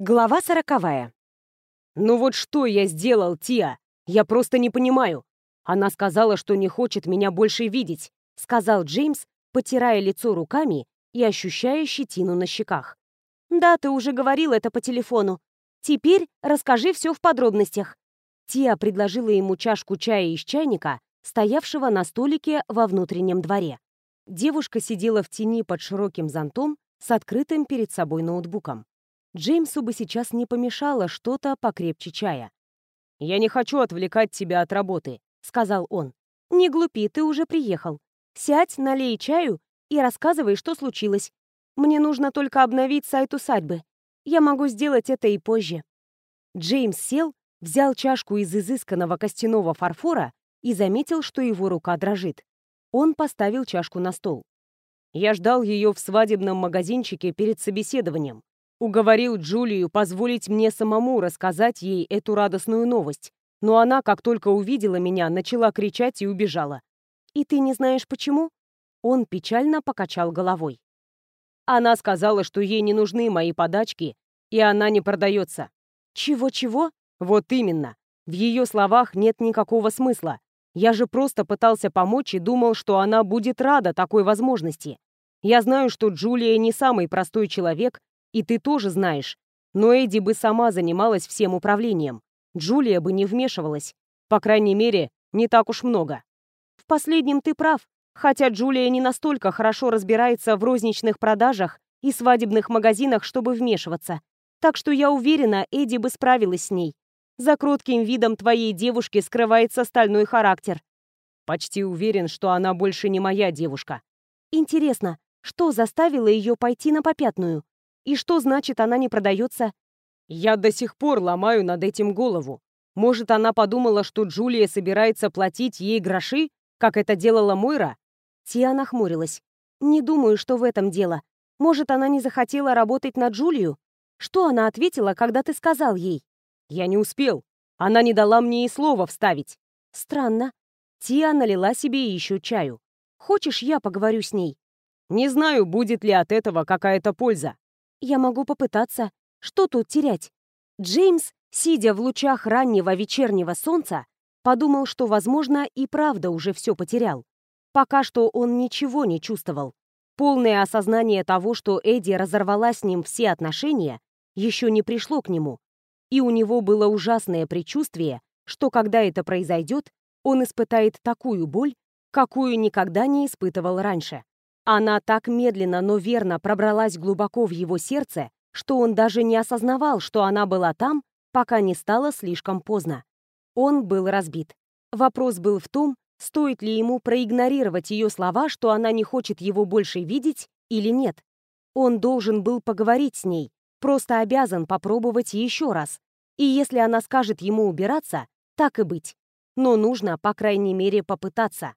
Глава сороковая. «Ну вот что я сделал, Тиа? Я просто не понимаю. Она сказала, что не хочет меня больше видеть», сказал Джеймс, потирая лицо руками и ощущая щетину на щеках. «Да, ты уже говорил это по телефону. Теперь расскажи все в подробностях». Тиа предложила ему чашку чая из чайника, стоявшего на столике во внутреннем дворе. Девушка сидела в тени под широким зонтом с открытым перед собой ноутбуком. Джеймсу бы сейчас не помешало что-то покрепче чая. «Я не хочу отвлекать тебя от работы», — сказал он. «Не глупи, ты уже приехал. Сядь, налей чаю и рассказывай, что случилось. Мне нужно только обновить сайт усадьбы. Я могу сделать это и позже». Джеймс сел, взял чашку из изысканного костяного фарфора и заметил, что его рука дрожит. Он поставил чашку на стол. Я ждал ее в свадебном магазинчике перед собеседованием. Уговорил Джулию позволить мне самому рассказать ей эту радостную новость. Но она, как только увидела меня, начала кричать и убежала. «И ты не знаешь, почему?» Он печально покачал головой. Она сказала, что ей не нужны мои подачки, и она не продается. Чего-чего? Вот именно. В ее словах нет никакого смысла. Я же просто пытался помочь и думал, что она будет рада такой возможности. Я знаю, что Джулия не самый простой человек и ты тоже знаешь. Но Эдди бы сама занималась всем управлением. Джулия бы не вмешивалась. По крайней мере, не так уж много. В последнем ты прав. Хотя Джулия не настолько хорошо разбирается в розничных продажах и свадебных магазинах, чтобы вмешиваться. Так что я уверена, Эдди бы справилась с ней. За кротким видом твоей девушки скрывается стальной характер. Почти уверен, что она больше не моя девушка. Интересно, что заставило ее пойти на попятную? И что значит она не продается? Я до сих пор ломаю над этим голову. Может, она подумала, что Джулия собирается платить ей гроши, как это делала Мойра? Тиа нахмурилась. Не думаю, что в этом дело. Может, она не захотела работать на Джулию? Что она ответила, когда ты сказал ей? Я не успел. Она не дала мне и слова вставить. Странно. Тиа налила себе еще чаю. Хочешь, я поговорю с ней? Не знаю, будет ли от этого какая-то польза. Я могу попытаться. Что тут терять? Джеймс, сидя в лучах раннего вечернего солнца, подумал, что, возможно, и правда уже все потерял. Пока что он ничего не чувствовал. Полное осознание того, что Эдди разорвала с ним все отношения, еще не пришло к нему. И у него было ужасное предчувствие, что когда это произойдет, он испытает такую боль, какую никогда не испытывал раньше. Она так медленно, но верно пробралась глубоко в его сердце, что он даже не осознавал, что она была там, пока не стало слишком поздно. Он был разбит. Вопрос был в том, стоит ли ему проигнорировать ее слова, что она не хочет его больше видеть, или нет. Он должен был поговорить с ней, просто обязан попробовать еще раз. И если она скажет ему убираться, так и быть. Но нужно, по крайней мере, попытаться.